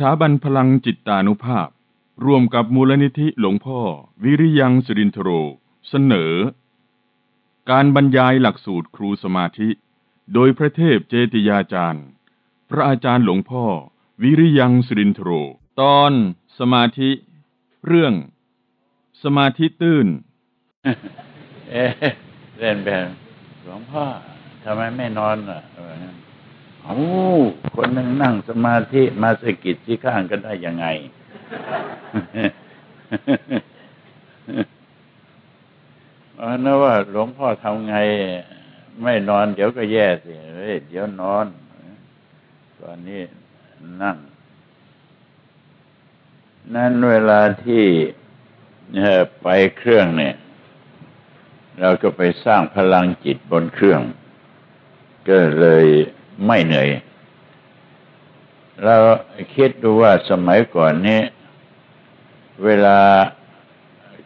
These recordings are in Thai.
สถาบันพลังจิตตานุภาพ ร่วมกับมูลนิธิหลวงพ่อ วิริยังสุรินทโร เสนอ การบรรยายหลักสูตรครูสมาธิ โดยพระเทพเจติยาจารย์ พระอาจารย์หลวงพ่อ วิริยังสุรินทโร ตอนสมาธิ เรื่อง สมาธิตื้น เอ๊ะเล่นแบบหลวงพ่อทำไมไม่นอนอะ โอ้คนหนึ่งนั่งสมาธิมาสะกิดที่ข้างกันได้ยังไง เออนะว่า หลวงพ่อทำไง ไม่นอน เดี๋ยวก็แย่สิเฮ้ยเดี๋ยวนอน ตอนนี้นั่ง นั้นเวลาที่เอ่อไปเครื่องเนี่ย เราก็ไปสร้างพลังจิตบนเครื่อง ก็เลย ไม่เหนื่อยเราคิดดูว่าสมัยก่อนนี้ เวลา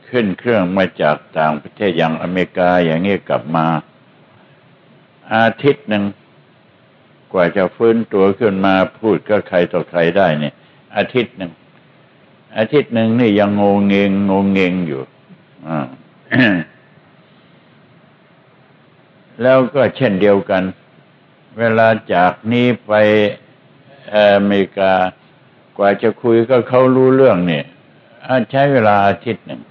ขึ้นเครื่องมาจากต่างประเทศอย่างอเมริกาอย่างนี้กลับมา อาทิตย์หนึ่งกว่าจะฟื้นตัวขึ้นมาพูดกับใครต่อใครได้เนี่ย อาทิตย์หนึ่งอาทิตย์หนึ่งนี่ยังงงเงงงงเงงอยู่อ่าแล้วก็เช่นเดียวกัน เวลาจากนี้ไปอเมริกากว่าจะคุยก็เขารู้เรื่องเนี่ยใช้เวลาอาทิตย์หนึ่ง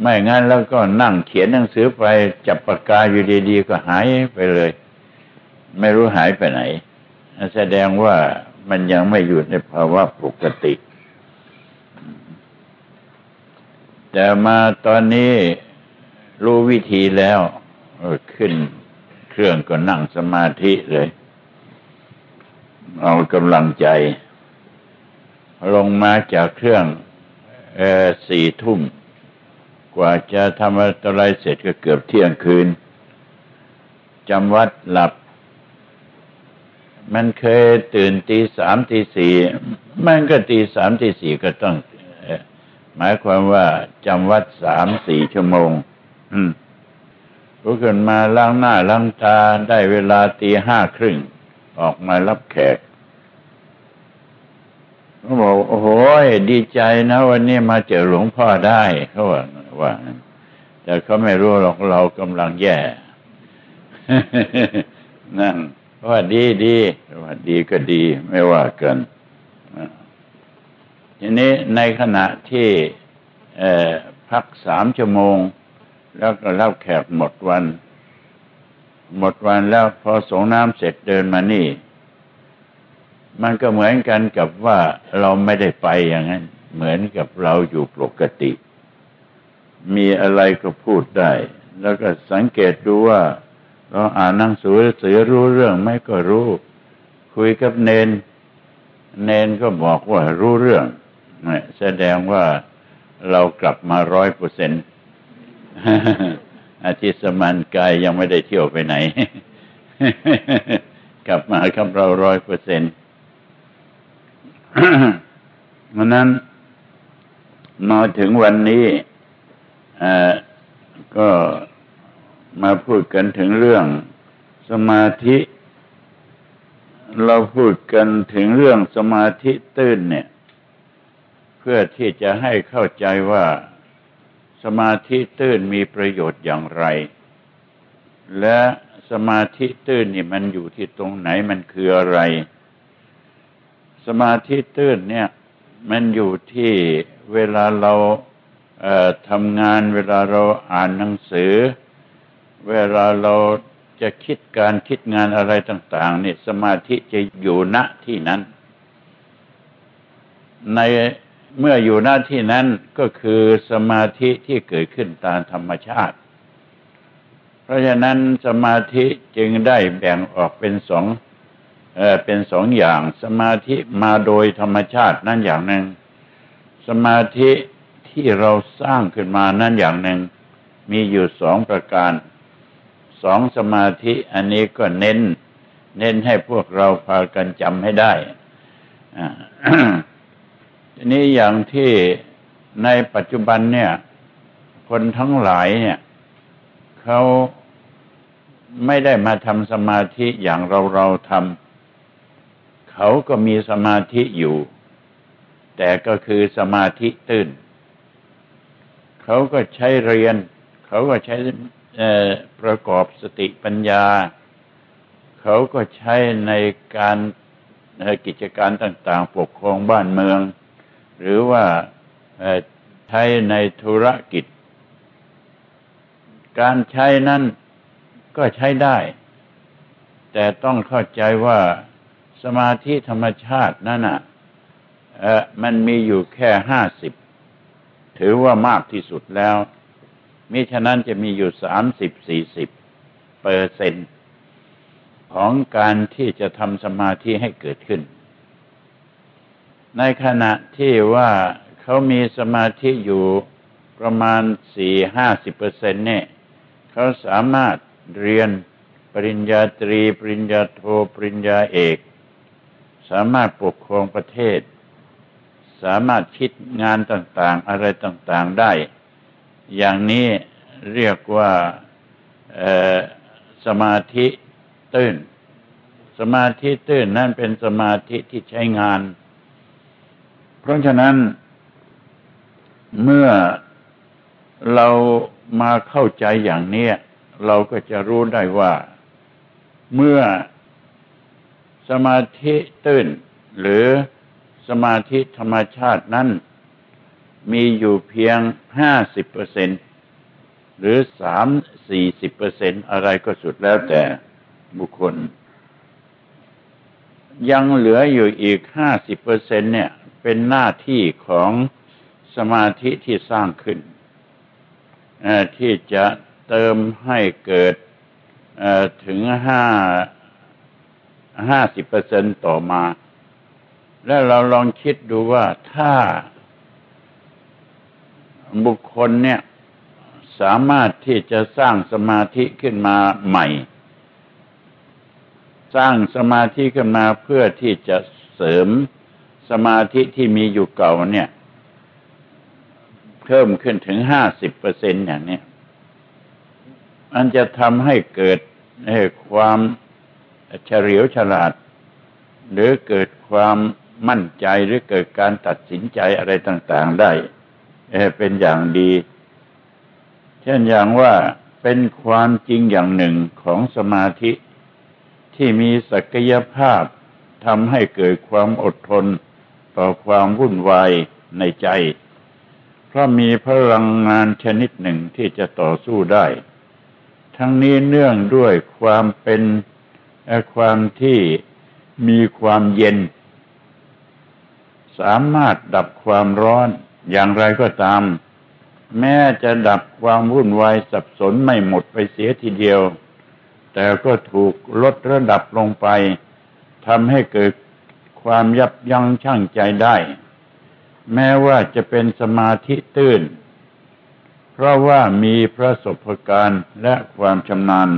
ไม่งั้นแล้วก็นั่งเขียนหนังสือไปจับปากกาอยู่ดีๆ ก็หายไปเลย ไม่รู้หายไปไหน แสดงว่ามันยังไม่อยู่ในภาวะปกติ แต่มาตอนนี้รู้วิธีแล้วขึ้น เครื่องก็นั่งสมาธิเลย เอากำลังใจ ลงมาจากเครื่องสี่ทุ่ม กว่าจะทำอะไรเสร็จก็เกือบเที่ยงคืนจำวัดหลับ มันเคยตื่นตีสามตีสี่มันก็ตีสามตีสี่ก็ต้อง หมายความว่าจำวัดสามสี่ชั่วโมง อืม ลุกขึ้นมาล้างหน้าล้างตาได้เวลาตีห้าครึ่ง ออกมารับแขกเขาบอกโอ้โหดีใจนะ วันนี้มาเจอหลวงพ่อได้เขาว่าว่าแต่เขาไม่รู้หรอกเรากำลังแย่นั่นว่าดีดีว่าดีก็ดีไม่ว่ากันทีนี้ในขณะที่พักสามชั่วโมง แล้วก็รับแขกหมดวัน หมดวันแล้วพอสงน้ำเสร็จเดินมานี่ มันก็เหมือนกันกับว่าเราไม่ได้ไปอย่างนั้น เหมือนกับเราอยู่ปกติ มีอะไรก็พูดได้ แล้วก็สังเกตดูว่า เราอ่านหนังสือสือรู้เรื่องไม่ก็รู้ คุยกับเนน เนนก็บอกว่ารู้เรื่องแสดงว่าเรากลับมาร้อยเปอร์เซ็นต์ อาทิตย์สมานกายยังไม่ได้เที่ยวไปไหน กลับมากับเราร้อยเปอร์เซ็นต์เพรานั้นมาถึงวันนี้ก็มาพูดกันถึงเรื่องสมาธิ เราพูดกันถึงเรื่องสมาธิตื้นเนี่ย เพื่อที่จะให้เข้าใจว่า สมาธิตื้นมีประโยชน์อย่างไร และสมาธิตื้นนี่มันอยู่ที่ตรงไหนมันคืออะไร สมาธิตื้นเนี่ยมันอยู่ที่เวลาเราเทำงาน เวลาเราอ่านหนังสือ เวลาเราจะคิดการคิดงานอะไรต่างๆเนี่ยสมาธิจะอยู่ณที่นั้น ใน เมื่ออยู่หน้าที่นั้นก็คือสมาธิที่เกิดขึ้นตามธรรมชาติ เพราะฉะนั้นสมาธิจึงได้แบ่งออกเป็นสองเออเป็นสองอย่างสมาธิมาโดยธรรมชาตินั่นอย่างหนึ่ง สมาธิที่เราสร้างขึ้นมานั่นอย่างหนึ่ง มีอยู่สองประการสองสมาธิอันนี้ก็เน้น เน้นให้พวกเราพากันจำให้ได้อ่า ทีนี้อย่างที่ในปัจจุบันเนี่ย คนทั้งหลายเนี่ยเขาไม่ได้มาทำสมาธิอย่างเราเราทำเขาก็มีสมาธิอยู่ แต่ก็คือสมาธิตื้น เขาก็ใช้เรียน เขาก็ใช้ประกอบสติปัญญา เขาก็ใช้ในการกิจการต่าง ๆ ปกครองบ้านเมือง หรือว่าใช้ในธุรกิจ การใช้นั้นก็ใช้ได้ แต่ต้องเข้าใจว่าสมาธิธรรมชาตินั่นอะมันมีอยู่แค่ห้าสิบถือว่ามากที่สุดแล้วมิฉะนั้นจะมีอยู่สามสิบสี่สิบเปอร์เซ็นต์ของการที่จะทำสมาธิให้เกิดขึ้น ในขณะที่ว่าเขามีสมาธิอยู่ประมาณสี่ห้าสิบเปอร์เซ็นต์เนี่ยเขาสามารถเรียนปริญญาตรี ปริญญาโทปริญญาเอก สามารถปกครองประเทศ สามารถคิดงานต่างๆ อะไรต่างๆได้ อย่างนี้เรียกว่าสมาธิตื้น สมาธิตื้นนั่นเป็นสมาธิที่ใช้งาน เพราะฉะนั้น เมื่อเรามาเข้าใจอย่างนี้เราก็จะรู้ได้ว่า เมื่อสมาธิตื้น หรือสมาธิธรรมชาตินั้น มีอยู่เพียงห้าสิบเปอร์เซ็นหรือสามสี่สิบเปอร์เซ็นอะไรก็สุดแล้วแต่บุคคล ยังเหลืออยู่อีกห้าสิบเปอร์เซ็นเนี่ย เป็นหน้าที่ของสมาธิที่สร้างขึ้น ที่จะเติมให้เกิดถึงห้าห้าสิบเปอร์เซ็นต่อมา แล้วเราลองคิดดูว่าถ้าบุคคลเนี่ยสามารถที่จะสร้างสมาธิขึ้นมาใหม่ สร้างสมาธิขึ้นมาเพื่อที่จะเสริม สมาธิที่มีอยู่เก่าเนี่ย เพิ่มขึ้นถึงห้าสิบเปอร์เซ็นอย่างนี้มันจะทำให้เกิดความเฉลียวฉลาด หรือเกิดความมั่นใจหรือเกิดการตัดสินใจอะไรต่าง ๆได้เป็นอย่างดี เช่นอย่างว่าเป็นความจริงอย่างหนึ่งของสมาธิที่มีศักยภาพทำให้เกิดความอดทน ต่อความวุ่นวายในใจ เพราะมีพลังงานชนิดหนึ่งที่จะต่อสู้ได้ ทั้งนี้เนื่องด้วยความเป็นความที่มีความเย็น สามารถดับความร้อนอย่างไรก็ตาม แม้จะดับความวุ่นวายสับสนไม่หมดไปเสียทีเดียว แต่ก็ถูกลดระดับลงไปทำให้เกิด ความยับยั้งชั่งใจได้ แม้ว่าจะเป็นสมาธิตื้น เพราะว่ามีประสบการณ์และความชำนาญ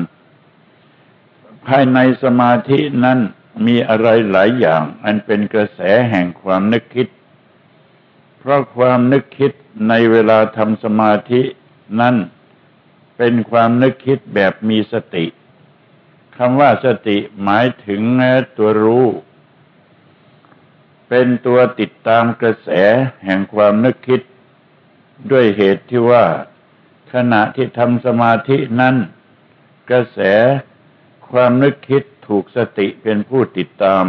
ภายในสมาธินั้นมีอะไรหลายอย่าง อันเป็นกระแสแห่งความนึกคิด เพราะความนึกคิดในเวลาทำสมาธินั้นเป็นความนึกคิดแบบมีสติคำว่าสติหมายถึงตัวรู้ เป็นตัวติดตามกระแสแห่งความนึกคิด ด้วยเหตุที่ว่า ขณะที่ทำสมาธินั้น กระแสความนึกคิดถูกสติเป็นผู้ติดตาม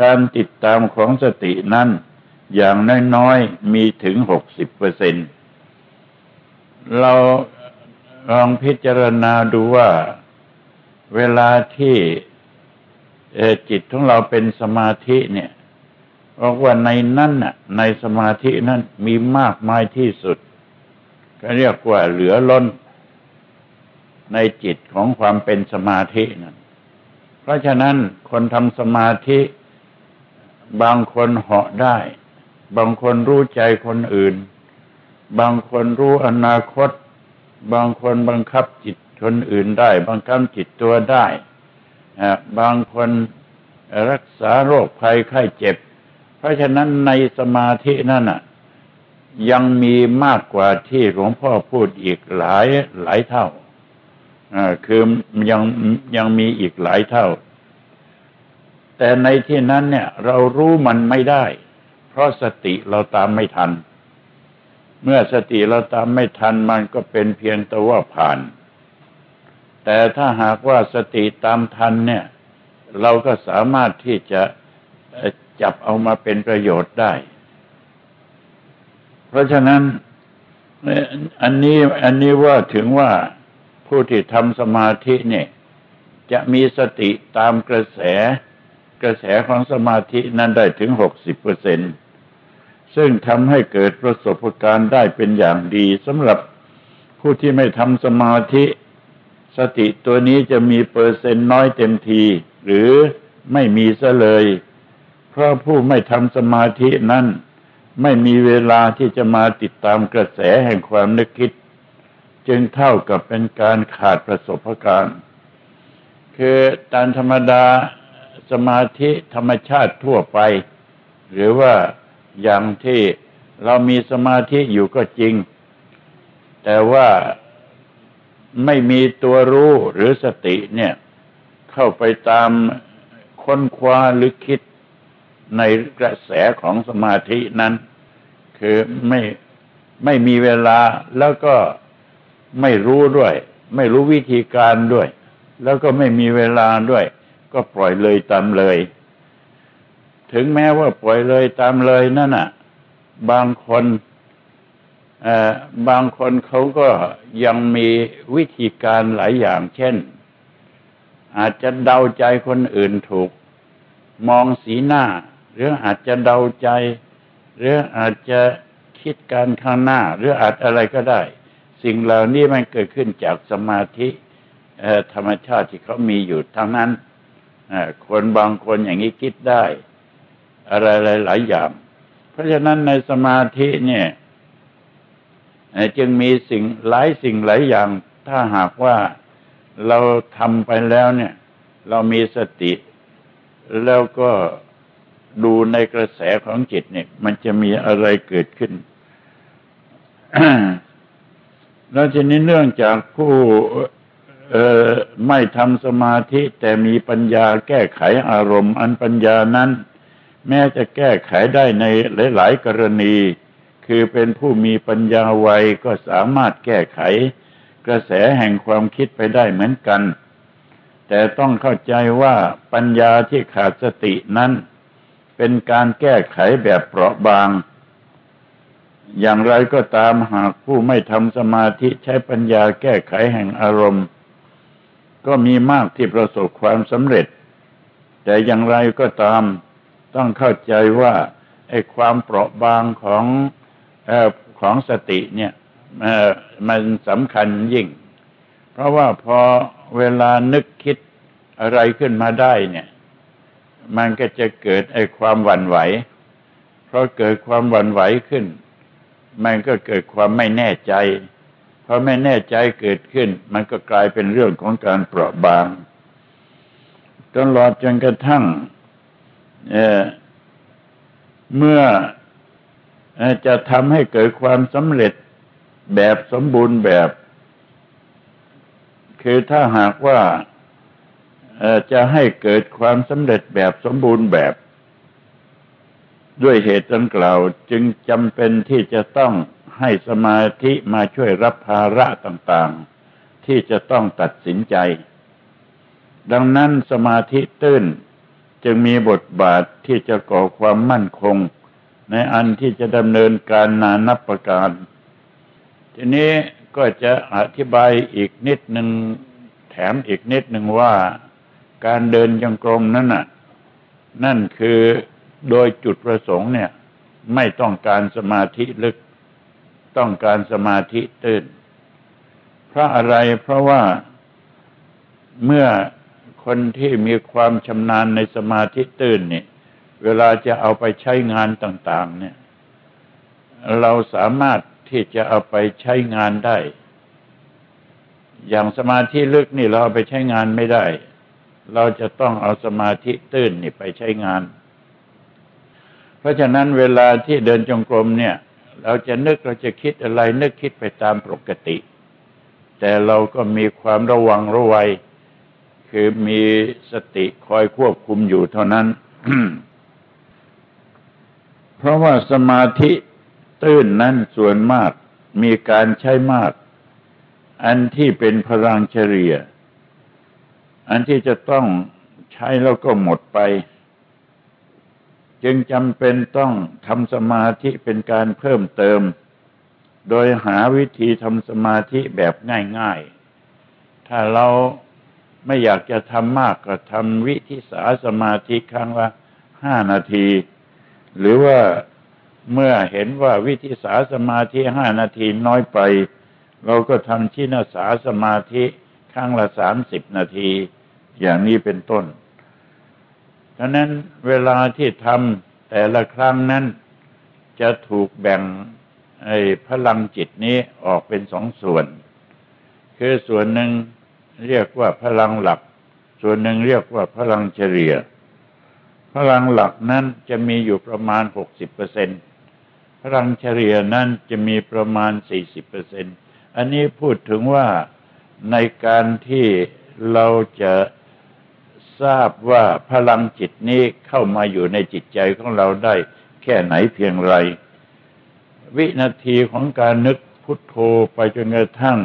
การติดตามของสตินั้น อย่างน้อยๆมีถึงหกสิบเปอร์เซ็นตเราลองพิจารณาดูว่า เวลาที่จิตของเราเป็นสมาธิเนี่ย บอกว่าในนั้นน่ะ ในสมาธินั้นมีมากมายที่สุด ก็เรียกว่าเหลือล้นในจิตของความเป็นสมาธินั่นเพราะฉะนั้นคนทำสมาธิ บางคนเหาะได้ บางคนรู้ใจคนอื่น บางคนรู้อนาคต บางคนบังคับจิตคนอื่นได้ บังคับจิตตัวได้ บางคนรักษาโรคภัยไข้เจ็บ เพราะฉะนั้นในสมาธินั่นน่ะ ยังมีมากกว่าที่หลวงพ่อพูดอีกหลายหลายเท่าคือยังยังมีอีกหลายเท่า แต่ในที่นั้นเนี่ย เรารู้มันไม่ได้ เพราะสติเราตามไม่ทัน เมื่อสติเราตามไม่ทันมันก็เป็นเพียงแต่ว่าผ่าน แต่ถ้าหากว่าสติตามทันเนี่ย เราก็สามารถที่จะ จับเอามาเป็นประโยชน์ได้ เพราะฉะนั้นอันนี้อันนี้ว่าถึงว่าผู้ที่ทำสมาธิเนี่ย จะมีสติตามกระแสกระแสของสมาธินั้นได้ถึงหกสิบเปอร์เซ็นซึ่งทำให้เกิดประสบการณ์ได้เป็นอย่างดีสำหรับผู้ที่ไม่ทำสมาธิ สติตัวนี้จะมีเปอร์เซ็นต์น้อยเต็มที หรือไม่มีซะเลย เพราะผู้ไม่ทำสมาธินั้นไม่มีเวลาที่จะมาติดตามกระแสแห่งความนึกคิด จึงเท่ากับเป็นการขาดประสบการณ์คือตามธรรมดาสมาธิธรรมชาติทั่วไป หรือว่าอย่างที่เรามีสมาธิอยู่ก็จริง แต่ว่าไม่มีตัวรู้หรือสติเนี่ย เข้าไปตามค้นคว้าหรือคิด ในกระแสของสมาธินั้น คือไม่ไม่มีเวลาแล้วก็ไม่รู้ด้วย ไม่รู้วิธีการด้วย แล้วก็ไม่มีเวลาด้วย ก็ปล่อยเลยตามเลย ถึงแม้ว่าปล่อยเลยตามเลยนั่นน่ะ บางคนบางคนเขาก็ยังมีวิธีการหลายอย่าง เช่น อาจจะเดาใจคนอื่นถูก มองสีหน้า หรืออาจจะเดาใจ หรืออาจจะคิดการข้างหน้า หรืออาจอะไรก็ได้ สิ่งเหล่านี้มันเกิดขึ้นจากสมาธิธรรมชาติที่เขามีอยู่ทั้งนั้นคนบางคนอย่างนี้คิดได้ อะไรหลายอย่าง เพราะฉะนั้นในสมาธิเนี่ยจึงมีสิ่งหลายสิ่งหลายอย่าง ถ้าหากว่าเราทำไปแล้วเนี่ย เรามีสติ แล้วก็ ดูในกระแสของจิตเนี่ย มันจะมีอะไรเกิดขึ้น แล้วทีนี้เนื่องจากผู้ไม่ทำสมาธิแต่มีปัญญาแก้ไขอารมณ์ อันปัญญานั้น แม้จะแก้ไขได้ในหลาย ๆ กรณี คือเป็นผู้มีปัญญาไวก็สามารถแก้ไข กระแสแห่งความคิดไปได้เหมือนกัน แต่ต้องเข้าใจว่าปัญญาที่ขาดสตินั้น เป็นการแก้ไขแบบเปราะบาง อย่างไรก็ตามหากผู้ไม่ทำสมาธิใช้ปัญญาแก้ไขแห่งอารมณ์ ก็มีมากที่ประสบความสำเร็จ แต่อย่างไรก็ตามต้องเข้าใจว่าไอ้ความเปราะบางของอของสติเนี่ยมันสำคัญยิ่ง เพราะว่าพอเวลานึกคิดอะไรขึ้นมาได้เนี่ย มันก็จะเกิดไอ้ความหวั่นไหว เพราะเกิดความหวั่นไหวขึ้น มันก็เกิดความไม่แน่ใจ เพราะไม่แน่ใจเกิดขึ้น มันก็กลายเป็นเรื่องของการเปราะบางจนหลอดจนกระทั่งเเมื่อจะทำให้เกิดความสำเร็จแบบสมบูรณ์แบบ คือถ้าหากว่า จะให้เกิดความสำเร็จแบบสมบูรณ์แบบ ด้วยเหตุดังกล่าวจึงจำเป็นที่จะต้องให้สมาธิมาช่วยรับภาระต่างๆ ที่จะต้องตัดสินใจ ดังนั้นสมาธิตื้นจึงมีบทบาทที่จะก่อความมั่นคง ในอันที่จะดำเนินการนานับประการ ทีนี้ก็จะอธิบายอีกนิดหนึ่งแถมอีกนิดหนึ่งว่า การเดินจงกรมนั้นน่ะ นั่นคือโดยจุดประสงค์เนี่ย ไม่ต้องการสมาธิลึก ต้องการสมาธิตื้น เพราะอะไรเพราะว่าเมื่อคนที่มีความชำนาญในสมาธิตื้นเนี่ย เวลาจะเอาไปใช้งานต่าง ๆ เนี่ย เราสามารถที่จะเอาไปใช้งานได้ อย่างสมาธิลึกนี่เราเอาไปใช้งานไม่ได้ เราจะต้องเอาสมาธิตื้นนี่ไปใช้งาน เพราะฉะนั้นเวลาที่เดินจงกรมเนี่ย เราจะนึกเราจะคิดอะไรนึกคิดไปตามปกติ แต่เราก็มีความระวังระวัย คือมีสติคอยควบคุมอยู่เท่านั้น เพราะว่าสมาธิตื้นนั้นส่วนมากมีการใช้มาก อันที่เป็นพลังเฉลี่ย อันที่จะต้องใช้แล้วก็หมดไป จึงจำเป็นต้องทำสมาธิเป็นการเพิ่มเติม โดยหาวิธีทำสมาธิแบบง่ายๆ ถ้าเราไม่อยากจะทำมากก็ทำวิธิสาสมาธิครั้งละห้านาที หรือว่าเมื่อเห็นว่าวิธิสาสมาธิห้านาทีน้อยไป เราก็ทำชินสาสมาธิครั้งละสามสิบนาที อย่างนี้เป็นต้นฉะนั้นเวลาที่ทำแต่ละครั้งนั้น จะถูกแบ่งไอ้พลังจิตนี้ออกเป็นสองส่วน คือส่วนหนึ่งเรียกว่าพลังหลัก ส่วนหนึ่งเรียกว่าพลังเฉลี่ย พลังหลักนั้นจะมีอยู่ประมาณหกสิบเปอร์เซ็นตพลังเฉลี่ยนั้นจะมีประมาณสี่สิบเปอร์เซ็นอันนี้พูดถึงว่าในการที่เราจะ ทราบว่าพลังจิตนี้เข้ามาอยู่ในจิตใจของเราได้แค่ไหนเพียงไร วินาทีของการนึกพุทโธไปจนกระทั่ง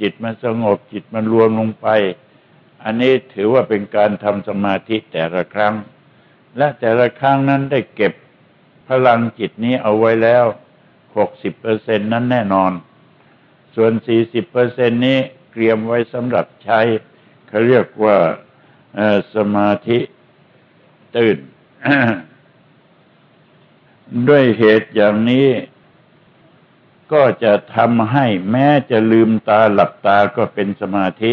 จิตมันสงบจิตมันรวมลงไป อันนี้ถือว่าเป็นการทำสมาธิแต่ละครั้ง และแต่ละครั้งนั้นได้เก็บพลังจิตนี้เอาไว้แล้วหกสิบเปอร์เซ็นนั้นแน่นอน ส่วนสี่สิบเปอร์เซ็นนี้เตรียมไว้สำหรับใช้เขาเรียกว่า สมาธิตื่น ด้วยเหตุอย่างนี้ ก็จะทำให้แม้จะลืมตาหลับตาก็เป็นสมาธิ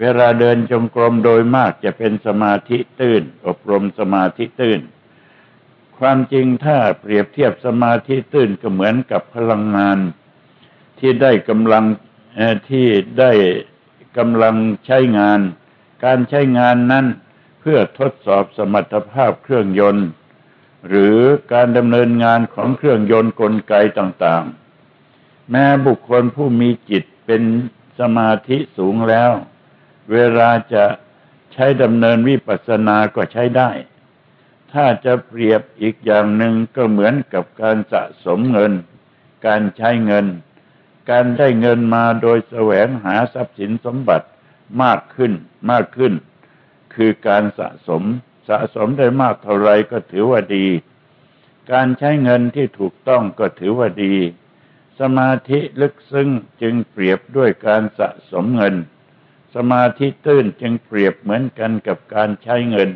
เวลาเดินจงกรมโดยมากจะเป็นสมาธิตื้นอบรมสมาธิตื้นความจริงถ้าเปรียบเทียบสมาธิตื้นก็เหมือนกับพลังงาน ที่ได้กำลังที่ได้กำลังใช้งาน การใช้งานนั้นเพื่อทดสอบสมรรถภาพเครื่องยนต์ หรือการดำเนินงานของเครื่องยนต์กลไกต่างๆ แม้บุคคลผู้มีจิตเป็นสมาธิสูงแล้ว เวลาจะใช้ดำเนินวิปัสสนาก็ใช้ได้ ถ้าจะเปรียบอีกอย่างหนึ่งก็เหมือนกับการสะสมเงิน การใช้เงิน การได้เงินมาโดยแสวงหาทรัพย์สินสมบัติ มากขึ้นมากขึ้น คือการสะสมสะสมได้มากเท่าไรก็ถือว่าดี การใช้เงินที่ถูกต้องก็ถือว่าดี สมาธิลึกซึ้งจึงเปรียบด้วยการสะสมเงิน สมาธิตื้นจึงเปรียบเหมือนกันกับการใช้เงิน